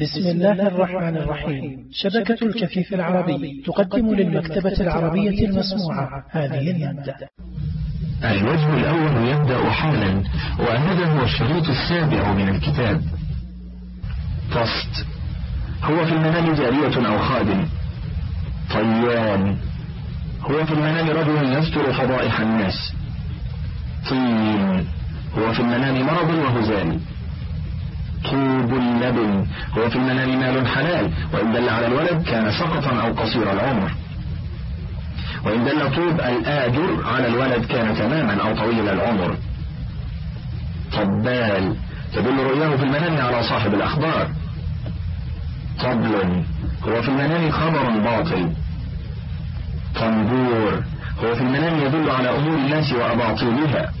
بسم الله الرحمن الرحيم. شبكة الكفيف العربي تقدم للمكتبة العربية المسموعة. هذه المادة الوجه الأول يبدأ حالا وهذا هو الشريط السابع من الكتاب. فصد هو في المنام جارية أو خادم. طيان. هو في المنام رجل يستر فضائح الناس. طين. هو في المنام مرض وهزال. طوب اللبن هو في المنام مال حلال. وإن دل على الولد كان سقطا أو قصير العمر. وإن دل طوب الآجر على الولد كان تماما أو طويل العمر. طبال. تدل رؤياه في المنام على صاحب الأخبار. طبل. هو في المنام خبر باطل. طنبور هو في المنام يدل على أمور الناس وأباطيلها.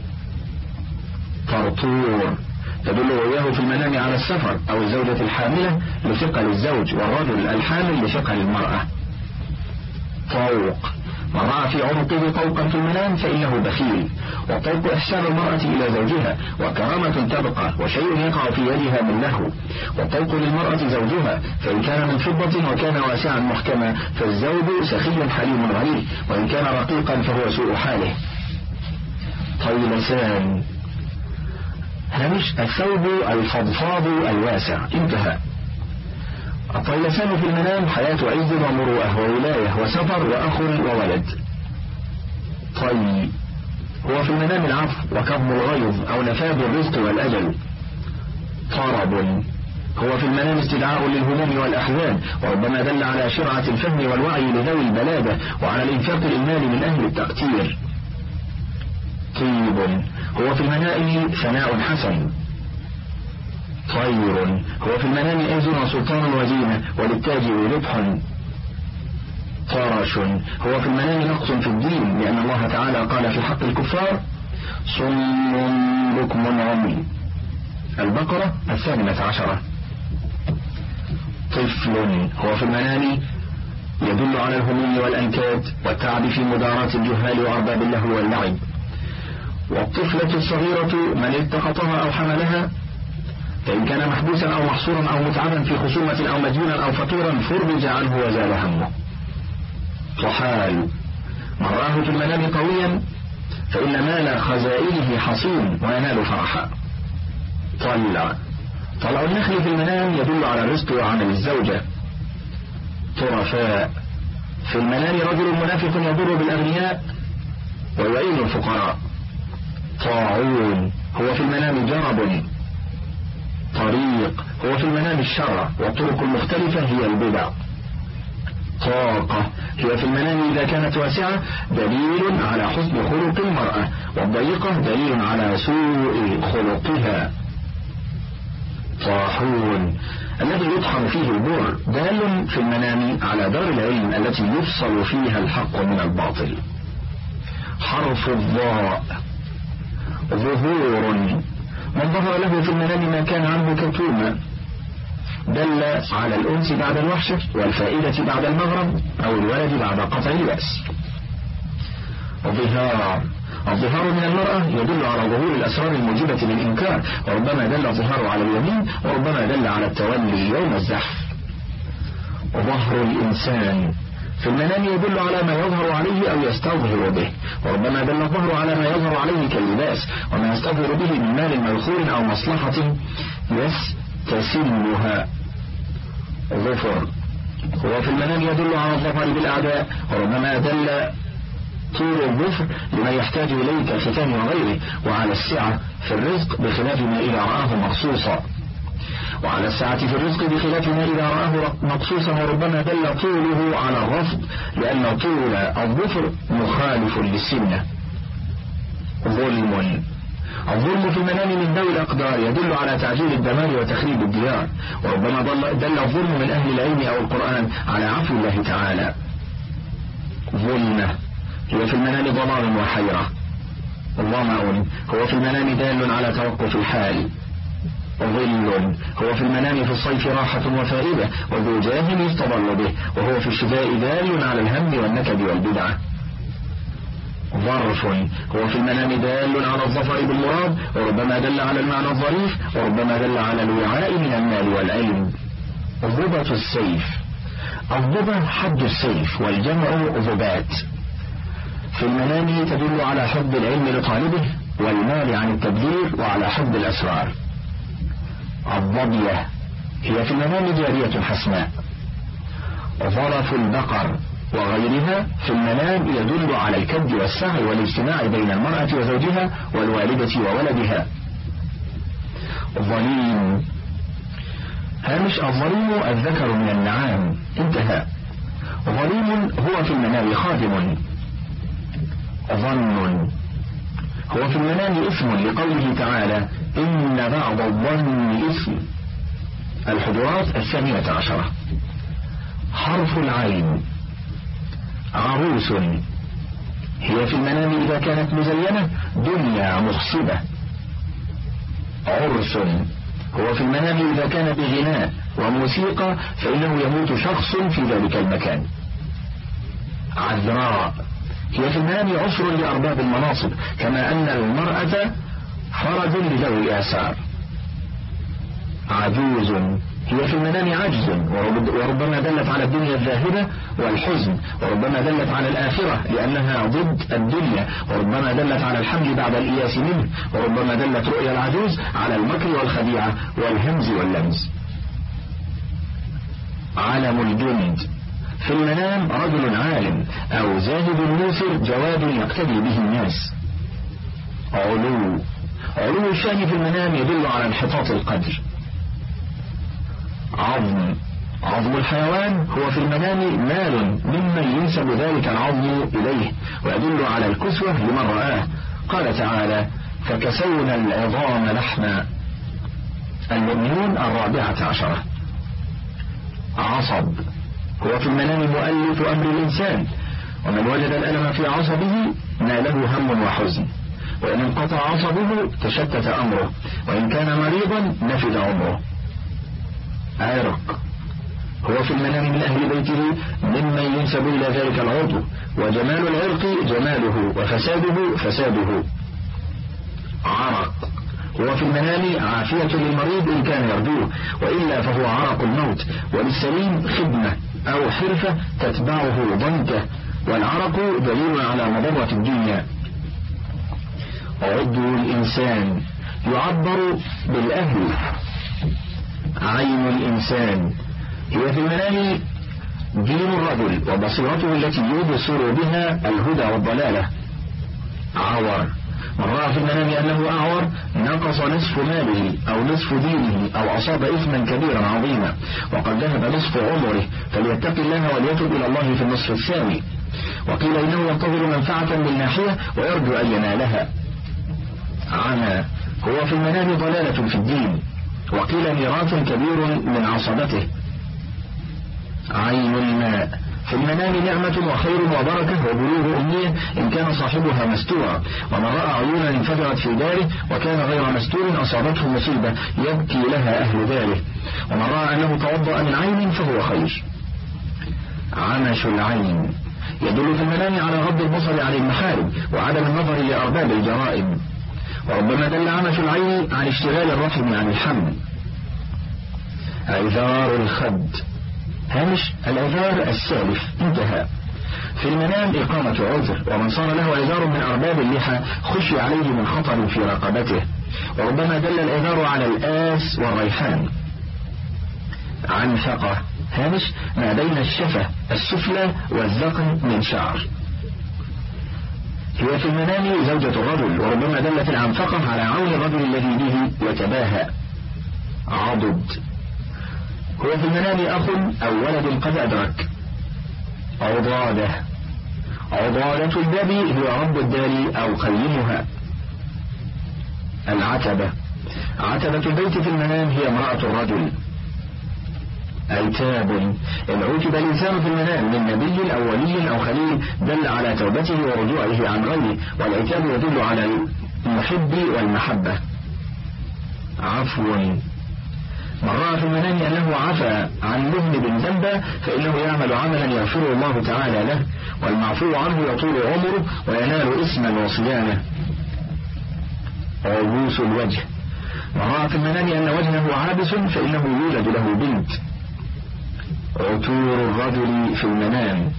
طرطور تدل رؤياه في المنام على السفر أو الزوجة الحاملة لثقل الزوج والرجل الحامل لثقل المرأة. طوق. من رأى في عنقه طوقا في المنام فإنه بخيل. والطوق إحسان المرأة إلى زوجها وكرامة تبقى وشيء يقع في يدها من له والطوق للمرأة زوجها فإن كان من فضة وكان واسعا محكما فالزوج سخي حليم غني وإن كان رقيقا فهو سوء حاله. طيلسان هامش الثوب الفضفاض الواسع. انتهى. الطيلسان في المنام حياة عز ومروءة وولاية وسفر وأخ وولد. طي. هو في المنام العفو وكظم الغيظ أو نفاذ الرزق والأجل. طرب. هو في المنام استدعاء للهموم والأحزان وربما دل على شرعة الفهم والوعي لذوي البلادة وعلى الإنفاق للمال من أهل التقتير طيب. هو في المنام ثناء حسن. طير هو في المنام أذن سلطان وزينة وللتاجر ربح. طرش. هو في المنام نقص في الدين لأن الله تعالى قال في حق الكفار صم بكم عمي. البقرة الثامنة عشرة. طفل. هو في المنام يدل على الهموم والأنكاد والتعب في مداراة الجهال وأرباب اللهو واللعب. والطفلة الصغيرة من التقطها أو حملها فإن كان محبوسا أو محصورا أو متعبا في خصومة أو مجنونا أو فقيرا فرج عنه وزال همه. طحال من رآه في المنام قويا فإن مال خزائنه حصين وينال فرحا. طلع. طلع النخل في المنام يدل على الرزق وعمل الزوجة. طرفاء. في المنام رجل منافق يضر بالأغنياء ويعين الفقراء. طاعون. هو في المنام جرب. طريق. هو في المنام الشرع والطرق المختلفة هي البدع. طاقة. هي في المنام إذا كانت واسعة دليل على حسن خلق المرأة. والضيقة دليل على سوء خلقها. طاحون. الذي يطحن فيه البر دال في المنام على دار العلم التي يفصل فيها الحق من الباطل. حرف الضاء. ظهور. من ظهر له في المنام ما كان عنه كتوما دل على الأنس بعد الوحشة والفائدة بعد المغرب أو الولد بعد قطع اليأس ظهار الظهار من المرأة يدل على ظهور الأسرار الموجبة للإنكار. وربما دل الظهار على اليمين وربما دل على التولي يوم الزحف. ظهر الإنسان. في المنام يدل على ما يظهر عليه أو يستظهر به. وربما دل الظهر على ما يظهر عليه كاللباس وما يستظهر به من مال مذخور أو مصلحة يستسلها. ظفر هو في المنام يدل على الظفر بالأعداء وربما دل طول الظفر لما يحتاج إليه كالختان وغيره وعلى السعة في الرزق بخلاف ما إذا رآه مخصوصا. وعلى السعة في الرزق بخلاف ما إذا رآه مقصوصا وربما دل طوله على الرفض لأن طول الظفر مخالف للسنة. ظلم. الظلم في المنام من ذوي الأقدار يدل على تعجيل الدمار وتخريب الديار. وربما دل الظلم من أهل العلم أو القرآن على عفو الله تعالى. ظلمة هي في المنام ضمان وحيرة. ظمأ هو في المنام دال على توقف الحال. ظل. هو في المنام في الصيف راحة وفائدة وذو جاه يستظل به وهو في الشتاء دال على الهم والنكد والبدعة ظرف. هو في المنام دال على الظفر بالمراد وربما دل على المعنى الظريف وربما دل على الوعاء من المال والعلم ضبة السيف. الضبة حد السيف والجمع ضبات في المنام تدل على حب العلم لطالبه والمال عن التبذير وعلى حب الأسرار. الضبية هي في المنام جارية حسناء. ظرف البقر وغيرها في المنام يدل على الكد والسعي والاجتماع بين المرأة وزوجها والوالدة وولدها. ظليم. هامش الظليم الذكر من النعام. انتهى. ظليم هو في المنام خادم. ظن. هو في المنام اسم لقوله تعالى إن بعض الظن اسم. الحجرات الثانية عشرة. حرف العين. عروس. هي في المنام إذا كانت مزينة دنيا مخصبة عرس. هو في المنام إذا كان بغناء وموسيقى فإنه يموت شخص في ذلك المكان. عذراء. هي في المنام عسر لأرباب المناصب كما أن المرأة فرج لذوي الآثار. عجوز. هي في المنام عجز وربما دلت على الدنيا الذاهبة والحزن وربما دلت على الآخرة لأنها ضد الدنيا وربما دلت على الحمل بعد الإياس منه وربما دلت رؤيا العجوز على المكر والخديعة والهمز واللمز. علم الجند. في المنام رجل عالم أو زاهد موسر جواد يقتدي به الناس. علو. علو الشان في المنام يدل على انحطاط القدر. عظم. عظم الحيوان هو في المنام مال ممن ينسب ذلك العظم إليه ويدل على الكسوة لمن رآه. قال تعالى فكسونا العظام لحما. المؤمنون الرابعة عشرة. عصب. هو في المنام مؤلف أمر الإنسان ومن وجد الألم في عصبه ناله هم وحزن. وإن انقطع عصبه تشتت أمره وإن كان مريضا نفد عمره. عرق. هو في المنام من أهل بيته ممن ينسب إلى ذلك العضو وجمال العرق جماله وفساده فساده. عرق. هو في المنام عافية للمريض إن كان يرجوه وإلا فهو عرق الموت وللسليم خدمة أو حرفة تتبعه ضنكة والعرق دليل على مضرة الدنيا. عضو الإنسان يعبر بالأهل. عين الإنسان هي في المنام دين الرجل وبصيرته التي يبصر بها الهدى والضلالة. عور. من رأى في المنام أنه أعور نقص نصف ماله أو نصف دينه أو أصاب إثما كبيرا عظيما وقد ذهب نصف عمره فليتق الله وليتب إلى الله في النصف الثاني. وقيل إنه ينتظر منفعة من ناحية ويرجو أن ينالها. عمى هو في المنام ضلالة في الدين وقيل ميراث كبير من عصبته. عين الماء. في المنام نعمة وخير وبركة وبلوغ أمنية إن كان صاحبها مستورا. ومن رأى عيونا انفجرت في داره وكان غير مستور أصابته مصيبة يبكي لها أهل داره. ومن رأى أنه توضأ من عين فهو خير. عمش العين. يدل في المنام على غض البصر عن المحارم وعدم النظر لأرباب الجرائم. وربما دل عمش العين عن اشتغال الرحم عن الحمل. عذار الخد. هامش العذار السالف انتهى. في المنام إقامة عذر ومن صار له عذار من أرباب اللحى خشي عليه من خطر في رقبته. وربما دل العذار على الآس والريحان. عنفقة. هامش ما بين الشفة السفلى والذقن من شعر. هي في المنام زوجة الرجل وربما دلت العنفقة على عون الرجل الذي به يتباهى عضد. هو في المنام أخ أو ولد قد أدرك. عضادة. عضادة الباب هي رب الدار أو قيمها. العتبة. عتبة البيت في المنام هي امرأة الرجل. عتاب إن عتب الإنسان في المنام من نبي أو ولي أو خليل دل على توبته ورجوعه عن غيره والعتاب يدل على المحب والمحبة. عفو. من رأى في المنام أنه عفى عن مذنب ذنبا فإنه يعمل عملا يغفر الله تعالى له والمعفو عنه يطول عمره وينال اسما وصيانة عبوس الوجه. من رأى في المنام أن وجهه عابس فإنه يولد له بنت. عتور الرجل في المنام.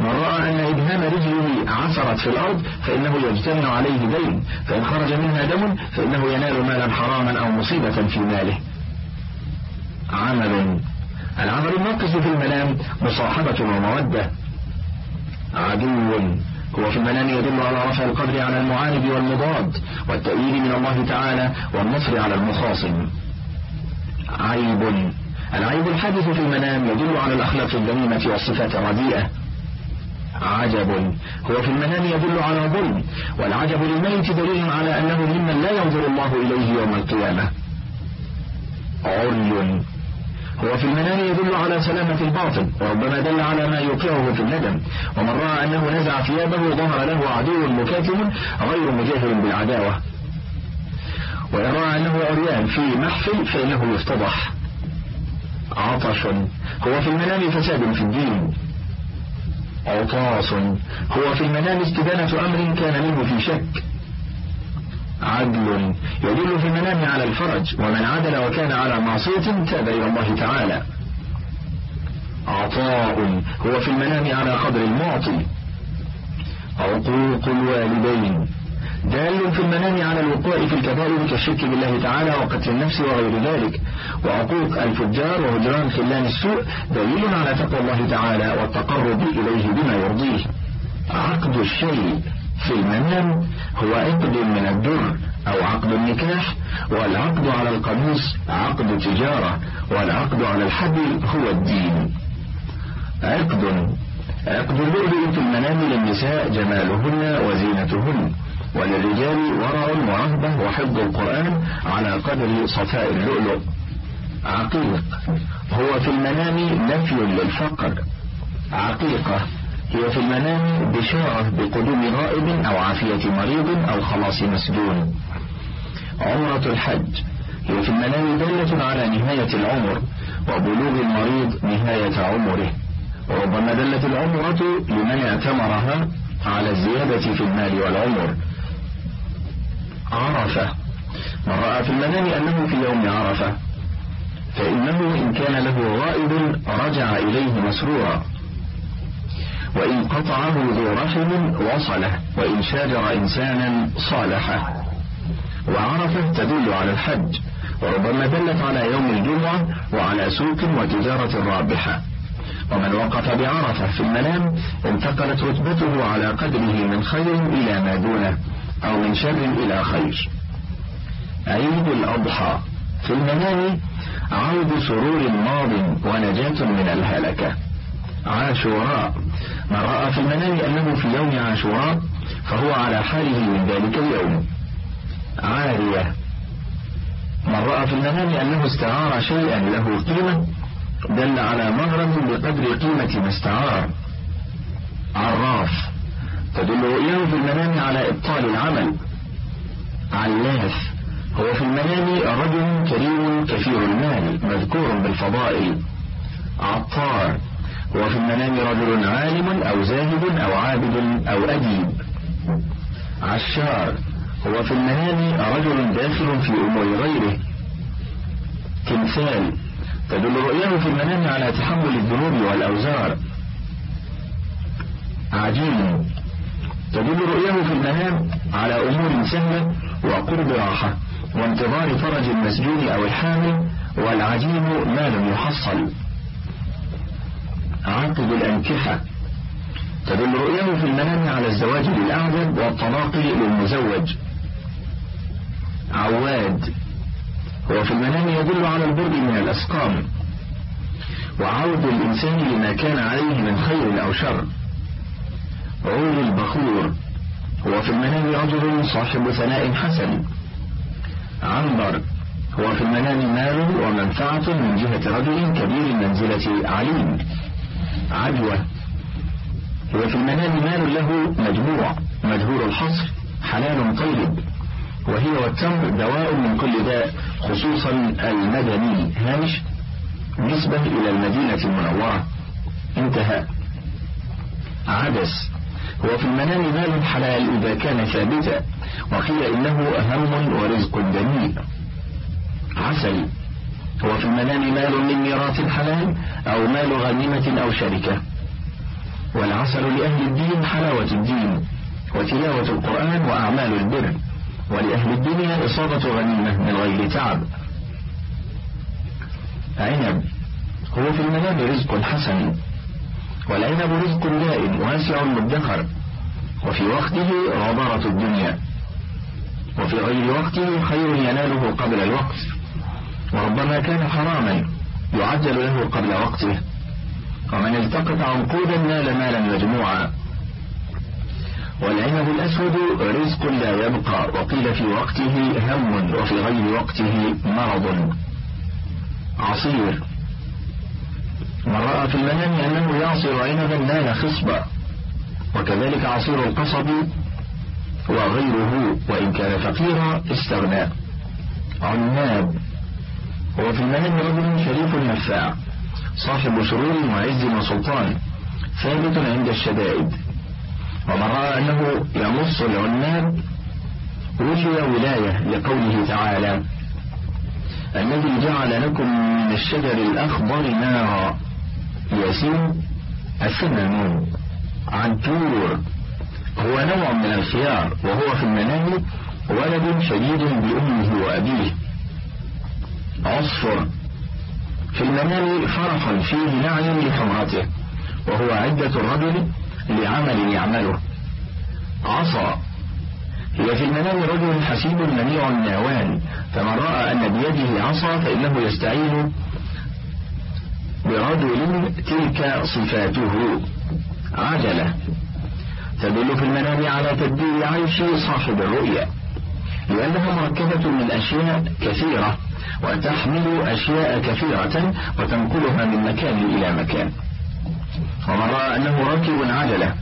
من رأى أن إبهام رجله عثرت في الأرض فإنه يجتمع عليه دين فإن خرج منها دم فإنه ينال مالا حراما أو مصيبة في ماله. عمل. العمل الناقص في المنام مصاحبة ومودة. عدو. هو في المنام يدل على رفع القدر على المعاند والمضاد والتأييد من الله تعالى والنصر على المخاصم. عيب. العيب الحادث في المنام يدل على الأخلاق الذميمة والصفات الرديئة. عجب. هو في المنام يدل على ظلم والعجب للميت دليل على أنه ممن لا ينظر الله إليه يوم القيامة. عري. هو في المنام يدل على سلامة الباطن وربما دل على ما يوقعه في الندم ومن رأى أنه نزع ثيابه ظهر له عدو مكاتم غير مجاهر بالعداوة. ويرى أنه عريان في محفل فإنه يفتضح. عطش هو في المنام فساد في الدين. عطاس هو في المنام استدانة أمر كان منه في شك. عدل يدل في المنام على الفرج ومن عدل وكان على معصية تاب إلى الله تعالى. عطاء هو في المنام على قدر المعطي. عقوق الوالدين. دال في المنام على الوقوع في الكبائر كالشرك بالله تعالى وقتل النفس وغير ذلك. وعقوق الفجار وهجران خلان السوء دليل على تقوى الله تعالى والتقرب إليه بما يرضيه. عقد الشيء. في المنام هو عقد من الدر أو عقد النكاح والعقد على القميص عقد تجارة والعقد على الحبل هو الدين. عقد عقد اللؤلؤ في المنام للنساء جمالهن وزينتهن وللرجال ورع ورهبة وحفظ القرآن على قدر صفاء اللؤلؤ. عقيق هو في المنام نفي للفقر. عقيقة هي في المنام بشارة بقدوم غائب أو عافية مريض أو خلاص مسجون. عمرة الحج. هي في المنام دالة على نهاية العمر وبلوغ المريض نهاية عمره. وربما دلت العمرة لمن اعتمرها على الزيادة في المال والعمر. عرفة. من رأى في المنام أنه في يوم عرفة. فإنه إن كان له غائب رجع إليه مسرورا. وإن قطعه ذو رحم وصله وإن شاجر إنسانا صالحه. وعرفة تدل على الحج وربما دلت على يوم الجمعة وعلى سوق وتجارة رابحة. ومن وقف بعرفة في المنام انتقلت رتبته على قدره من خير إلى ما دونه أو من شر إلى خير. عيد الأضحى. في المنام عود سرور ماض ونجاة من الهلكة. عاشوراء. من رأى في المنام أنه في يوم عاشوراء فهو على حاله من ذلك اليوم. عارية. من رأى في المنام أنه استعار شيئا له قيمة دل على مغرم بقدر قيمة ما استعار. عراف. تدل رؤياه في المنام على إبطال العمل. علاف. هو في المنام رجل كريم كثير المال مذكور بالفضائل. عطار. هو في المنام رجل عالم أو زاهد أو عابد أو أديب. عشار. هو في المنام رجل داخل في أمور غيره. تمثال. تدل رؤياه في المنام على تحمل الذنوب والأوزار. عجين تدل رؤياه في المنام على أمور سهلة وقرب راحة وانتظار فرج المسجون أو الحامل والعجين ما لم يحصل. عقد الأنكحة تدل رؤياه في المنام على الزواج للأعجب والطلاق للمزوج. عواد. هو في المنام يدل على البرد من الأسقام. وعود الإنسان لما كان عليه من خير أو شر. عود البخور. هو في المنام رجل صاحب ثناء حسن. عنبر. هو في المنام مال ومنفعة من جهة رجل كبير المنزلة عليم عجوة هو في المنام مال له مجموع مجهور الحصر حلال طيب. وهي والتمر دواء من كل داء خصوصا المدني. هامش نسبة إلى المدينة المنورة. انتهى. عدس. هو في المنام مال حلال إذا كان ثابتا. وقيل إنه هم ورزق دنيء. عسل. هو في المنام مال من ميراث حلال أو مال غنيمة أو شركة. والعسل لأهل الدين حلاوة الدين وتلاوة القرآن وأعمال البر. ولأهل الدنيا إصابة غنيمة من غير تعب. عنب. هو في المنام رزق حسن. والعنب رزق دائم واسع مدخر. وفي وقته غبرة الدنيا. وفي غير وقته خير يناله قبل الوقت. وربما كان حراما يعجل له قبل وقته. ومن التقط عنقودا نال مالا مجموعا. والعنب الأسود رزق لا يبقى وقيل في وقته هم وفي غير وقته مرض. عصير. من رأى في المنام أنه يعصر عنبا نال خصبا. وكذلك عصير القصب وغيره وإن كان فقيرا استغنى. عناب. هو في المنام رجل شريف نفاع صاحب سرور وعز وسلطان ثابت عند الشدائد. ومن رأى أنه يمص العناب ولي ولاية لقوله تعالى الذي جعل لكم من الشجر الأخضر نارا ياسين السنانون عنتور هو نوع من الخيار وهو في المنام ولد شديد بأمه وأبيه. عصفر في المنام فرحا فيه نعي لحمرته وهو عدة الرجل لعمل يعمله. عصا. هي في المنام رجل حسيب منيع ناوان فمن رأى أن بيده عصا فإنه يستعين برجل تلك صفاته. عجلة. تدل في المنام على تدبير عيش صاحب الرؤيا لأنها مركبة من أشياء كثيرة. وتحمل أشياء كثيرة وتنقلها من مكان إلى مكان. ومن رأى أنه راكب عجلة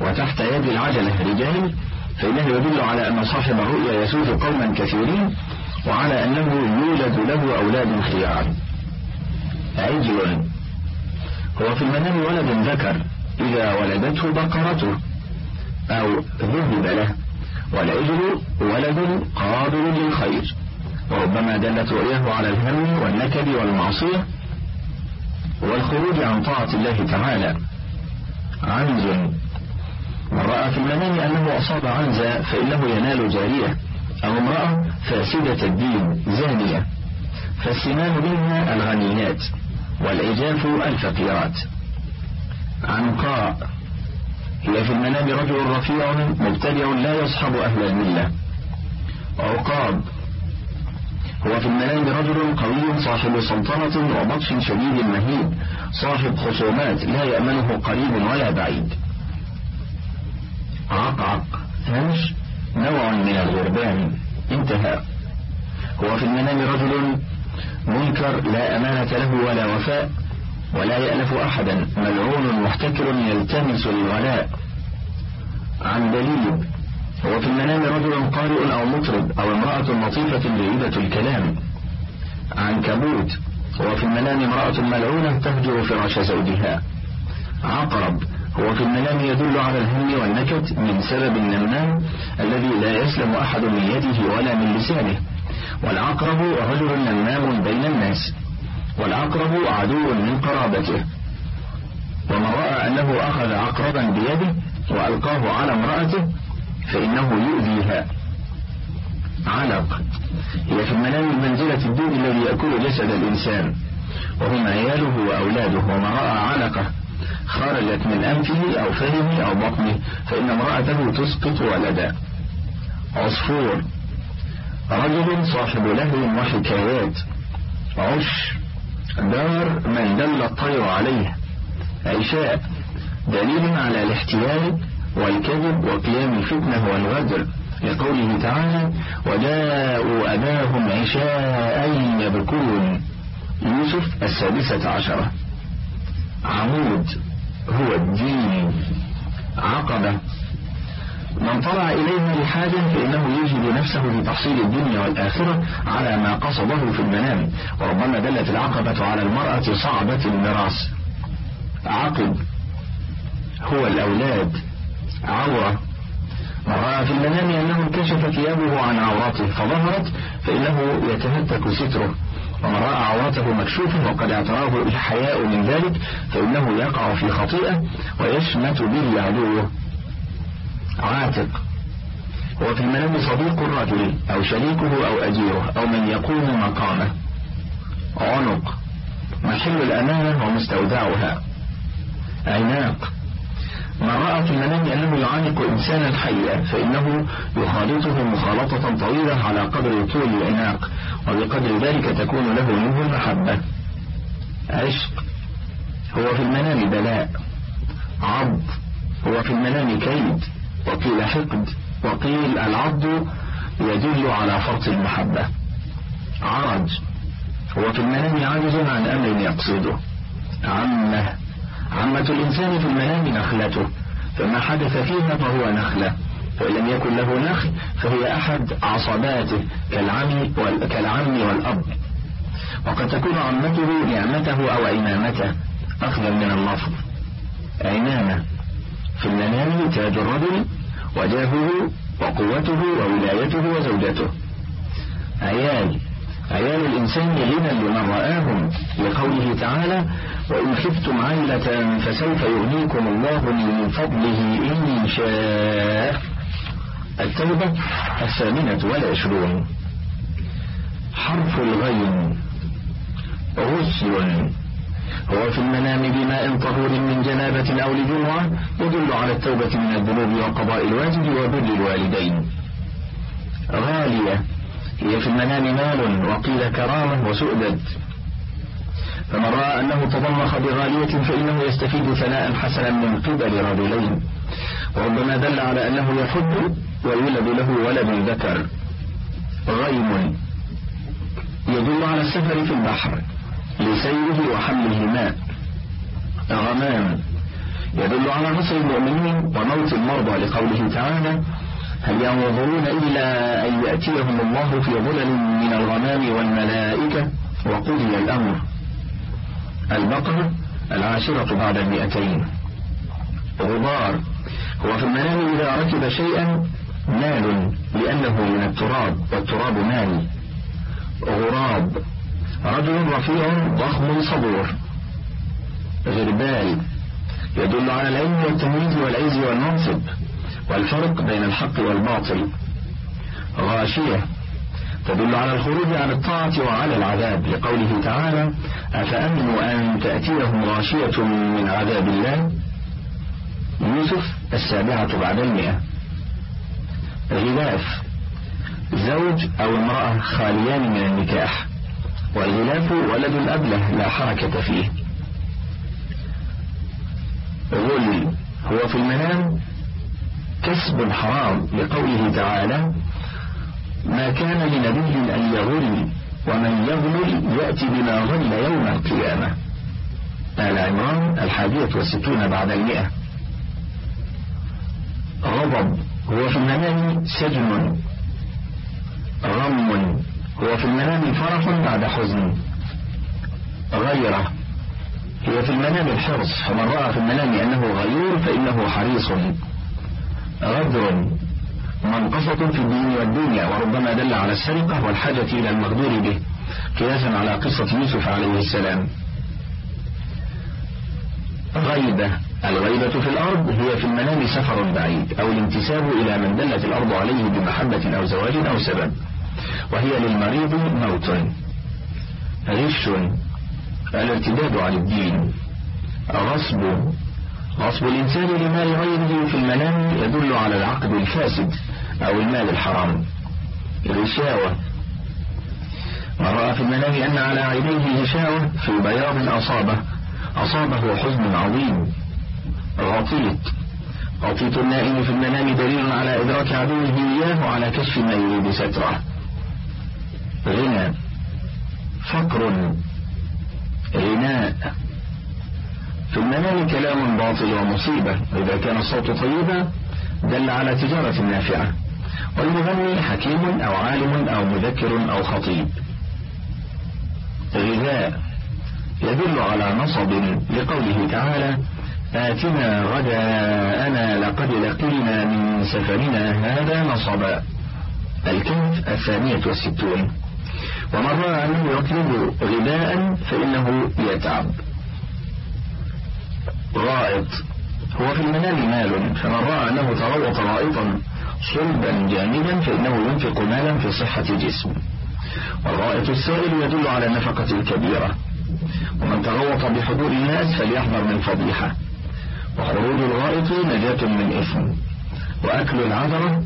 وتحت يد العجلة رجال فإنه يدل على أن صاحب الرؤيا يسوس قوما كثيرين وعلى أنه يولد له أولاد خيار. عجل. هو في المنام ولد ذكر إذا ولدته بقرته أو ذهب له والعجل ولد قابل للخير. وربما دلت رؤياه على الهم والنكد والمعصية والخروج عن طاعة الله تعالى. عنز. من رأى في المنام أنه أصاب عنزا فإنه ينال جارية أو امرأة فاسدة الدين زانية. فالسنان منها الغنيات والعجاف الفقيرات. عنقاء هي في المنام رجل رفيع مبتدع لا يصحب أهل الملة. عقاب هو في المنام رجل قوي صاحب سلطنة وبطش شديد مهيب صاحب خصومات لا يأمنه قريب ولا بعيد. عقعق هنش نوع من الغربان. انتهى. هو في المنام رجل منكر لا أمانة له ولا وفاء ولا يألف أحدا. ملعون محتكر يلتمس الولاء عن دليل هو في المنام رجل قارئ أو مطرب أو امرأة لطيفة جيدة الكلام عنكبوت هو في المنام امرأة ملعونة تهجر فراش زوجها. عقرب. هو في المنام يدل على الهم والنكد من سبب النمام الذي لا يسلم أحد من يده ولا من لسانه. والعقرب رجل نمام بين الناس. والعقرب عدو من قرابته. ومن رأى أنه أخذ عقربا بيده وألقاه على امرأته فإنه يؤذيها. علق هي في المنام منزلة الدود الذي يأكل جسد الإنسان. وهم عياله وأولاده ومن رأى علقة خرجت من أنفه أو فمه أو بطنه فإن امرأته تسقط ولدا. عصفور. رجل صاحب لهو وحكايات. عش. دار من دل الطير عليه. عشاء. دليل على الاحتيال والكذب وقيام الفتنة والغدر. لقوله تعالى وجاءوا أباهم عشاء يبكون. يوسف السادسة عشرة. عمود هو الدين. عقبة. من طلع إليها لحاجة فإنه يجد نفسه في تحصيل الدنيا والآخرة على ما قصده في المنام. وربما دلت العقبة على المرأة صعبة المراس عقب. هو الأولاد. عورة ورأى في المنام أنه كشف ثيابه عن عورته فظهرت فإنه يتهتك ستره. ومن رأى عورته مكشوفا وقد اعتراه الحياء من ذلك فإنه يقع في خطيئة ويشمت به عدوه عاتق. هو في المنام صديق الرجل أو شريكه أو أجيره أو من يقوم مقامه. عنق. محل الأمانة ومستودعها. عناق ما رأى في المنام أنه يعانق إنسانا حيا فإنه يخالطه مخالطة طويلة على قدر طول العناق وبقدر ذلك تكون له منه المحبة. عشق هو في المنام بلاء عض هو في المنام كيد وقيل حقد وقيل العض يدل على فرط المحبة. عرج هو في المنام عاجز عن أمر يقصده. عمة عمة الإنسان في المنام نخلته فما حدث فيها فهو نخلة وإن لم يكن له نخل فهي أحد عصباته كالعم, كالعم والأب. وقد تكون عمته نعمته أو عمامته أخذا من اللفظ. عمامة في المنام تاج الرجل وجاهه وقوته وولايته وزوجته. عيال. عيال الإنسان غنى لمن رآهم؟ لقوله تعالى وإن خفتم عيلة فسوف يغنيكم الله من فضله إن شاء. التوبة الثامنة والعشرون. حرف الغين غسل هو في المنام بماء طهور من جنابة أو لجمعة يدل على التوبة من الذنوب وقضاء الواجب وبر الوالدين. غالية. هي في المنام مال وقيل كرامة وسؤدد. فمن رأى أنه تضمخ بغالية فإنه يستفيد ثناء حسنا من قبل رجلين. وربما دل على أنه يحب ويولد له ولد ذكر غيم. يدل على السفر في البحر لسيره وحمله الماء غمام. يدل على نصر المؤمنين وموت المرضى لقوله تعالى هل ينظرون إلا أن يأتيهم الله في ظلل من الغمام والملائكة وقضي الأمر. البقرة العاشرة بعد المئتين. غبار. هو في المنام إذا ركب شيئا مال لأنه من التراب والتراب مال. غراب. رجل رفيع ضخم صبور. غربال. يدل على العلم والتمييز والعز والمنصب. والفرق بين الحق والباطل. غاشية. تدل على الخروج عن الطاعة وعلى العذاب. لقوله تعالى أفأمنوا أن تأتيهم غاشية من عذاب الله؟ يوسف السابعة بعد المئة. غلاف. زوج أو امرأة خاليان من النكاح. والغلاف ولد الأبلة لا حركة فيه. غل. هو في المنام كسب حرام لقوله تعالى ما كان لنبي أن يغل ومن يغل يأتي بما غل يوم القيامة. آل عمران الحادية والستون بعد المئة. غضب هو في المنام سجن. غم هو في المنام فرح بعد حزن. غيرة هي في المنام الحرص فمن رأى في المنام أنه غيور فإنه حريص. غدر منقصة في الدين والدنيا وربما دل على السرقة والحاجة إلى المغدور به. قياسا على قصة يوسف عليه السلام. غيبة. الغيبة في الأرض هي في المنام سفر بعيد أو الانتساب إلى من دلت الأرض عليه بمحبة أو زواج أو سبب وهي للمريض موت. غش. الارتداد عن الدين. غصب. غصب الإنسان لمال غيره في المنام يدل على العقد الفاسد أو المال الحرام. الغشاوة. من رأى في المنام أن على عينيه غشاوة في بياض أصابه. أصابه حزن عظيم. غطيط غطيط النائم في المنام دليل على إدراك عدوه إياه وعلى كشف ما يريد ستره. غنى فقر. غناء. في المنام كلام باطل ومصيبة. وإذا كان الصوت طيبا دل على تجارة نافعة. والمغني حكيم أو عالم أو مذكر أو خطيب. غذاء يدل على نصب لقوله تعالى آتنا غداءنا لقد لقينا من سفرنا هذا نصبا. الكهف الثانية والستون. ومن رأى أنه يطلب غذاء فإنه يتعب. غائط هو في المنام مال. فمن رأى أنه تروط غائطا صلبا جامدا فإنه ينفق مالا في صحة الجسم. والغائط السائل يدل على النفقة الكبيرة ومن تغوط بحضور الناس فليحذر من فضيحة. وخروج الغائط نجاة من إثم. وأكل العذرة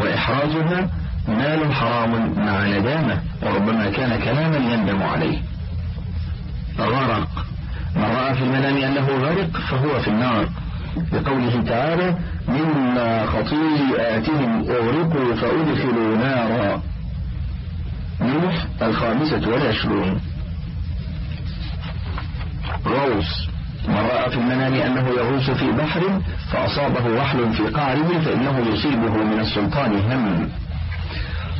وإحراجها مال حرام مع ندامة. وربما كان كلاما يندم عليه. غرق من رأى في المنام أنه غرق فهو في النار. لقوله تعالى مما خطيئاتهم أغرقوا فأدخلوا نارا. نوح الخامسة والعشرون. غوص. من رأى في المنام أنه يغوص في بحر فأصابه وحل في قعره فإنه يصيبه من السلطان هم.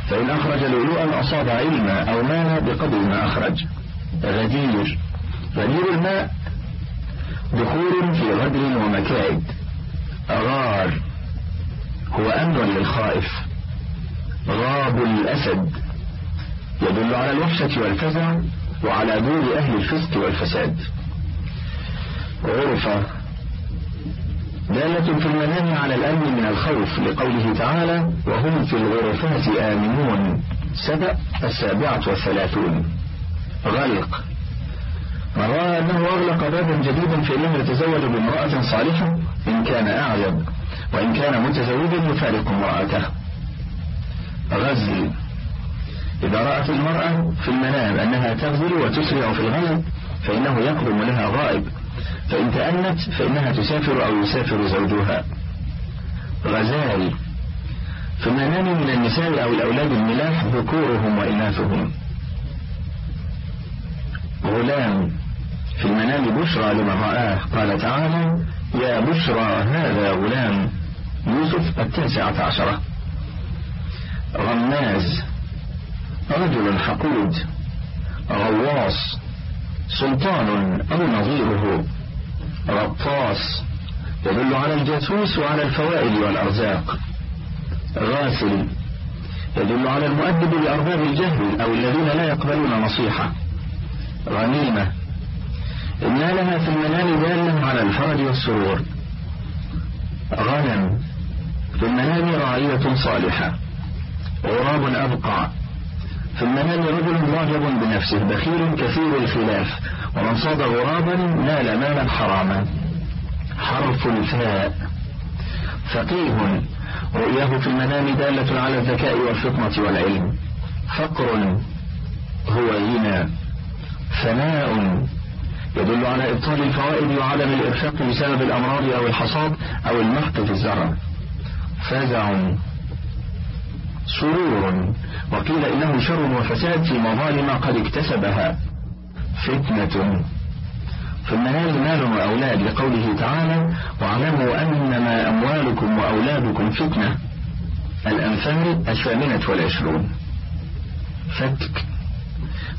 فإن أخرج لؤلؤا أصاب علما أو مال بقدر ما أخرج. غدير. غدير الماء دخول في غدر ومكائد. غار هو أمن للخائف. غاب الأسد. يدل على الوحشة والفزع وعلى دور أهل الفسق والفساد. غرفة دالة في المنام على الأمن من الخوف لقوله تعالى وهم في الغرفات آمنون. سبأ السابعة والثلاثون. غلق. من رأى أنه أغلق بابا جديدا فإنه يتزوج بامرأة صالحة إن كان أعجب وإن كان متزوجا يفارق امرأته. غزل. إذا رأت المرأة في المنام أنها تغزل وتسرع في الغزل فإنه يقدم لها غائب. فإن تأنت فإنها تسافر أو يسافر زوجها. غزال. في المنام من النساء أو الأولاد الملاح ذكورهم وإناثهم. غلام في المنام بشرى لمن رآه. قال تعالى يا بشرى هذا غلام. يوسف التاسعة عشرة غماز رجل حقود. غواص سلطان أو نظيره. غطاس يدل على الجاسوس وعلى الفوائد والأرزاق. غاسل يدل على المؤدب لأرباب الجهل أو الذين لا يقبلون نصيحة. غنيمة. إن لها في المنام دالة على الفرج والسرور. غنم. في المنام رعية صالحة. غراب أبقع في المنام رجل معجب بنفسه. بخيل كثير الخلاف. ومن صاد غرابا نال مالا حراما. حرف الفاء. فقيه. رؤياه في المنام دالة على الذكاء والفطنة والعلم. فقر. هو غنى. فناء يدل على إبطال الفوائد وعدم الإرفاق بسبب الأمراض أو الحصاد أو المحق في الزرع. فزع سرور وقيل إنه شر وفساد في مظالم قد اكتسبها. فتنة. في المنام مال وأولاد لقوله تعالى واعلموا أنما أموالكم وأولادكم فتنة. الأنفال الثامنة والعشرون. فتك.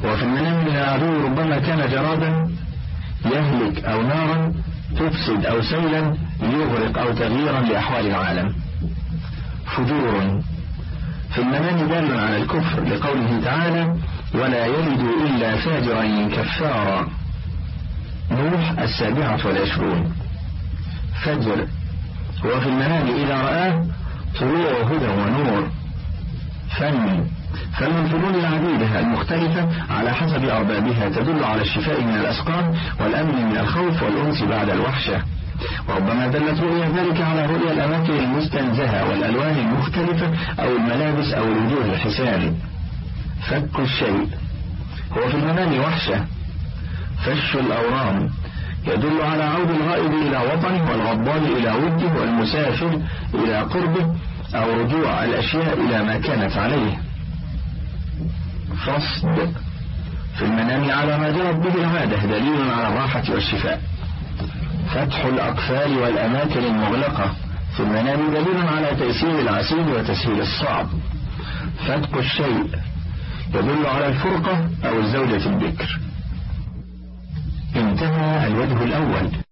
وفي المنام من العدو ربما كان جرادا يهلك أو نارا تفسد أو سيلا يغرق أو تغييرا لأحوال العالم. فجور في المنام دال على الكفر لقوله تعالى ولا يلد إلا فاجرا كفارا. نوح السابعة والعشرون. فجر. هو في المنام إذا رآه طلوع هدى ونور. فن. فالفنون العديدة المختلفة على حسب أربابها تدل على الشفاء من الأسقام والأمن من الخوف والأنس بعد الوحشة. وربما دلت رؤيا ذلك على رؤيا الأماكن المستنزهة والألوان المختلفة أو الملابس أو الوجوه الحسان فك الشيء. هو في المنام وحشة. فش الأورام. يدل على عود الغائب إلى وطنه والغضبان إلى وده والمسافر إلى قربه أو رجوع الأشياء إلى ما كانت عليه. فصد في المنام على ما جرت به العادة دليل على الراحة والشفاء. فتح الأقفال والأماكن المغلقة في المنام دليل على تيسير العسير وتسهيل الصعب. فتق الشيء يدل على الفرقة أو الزوجة البكر. انتهى الوجه الأول.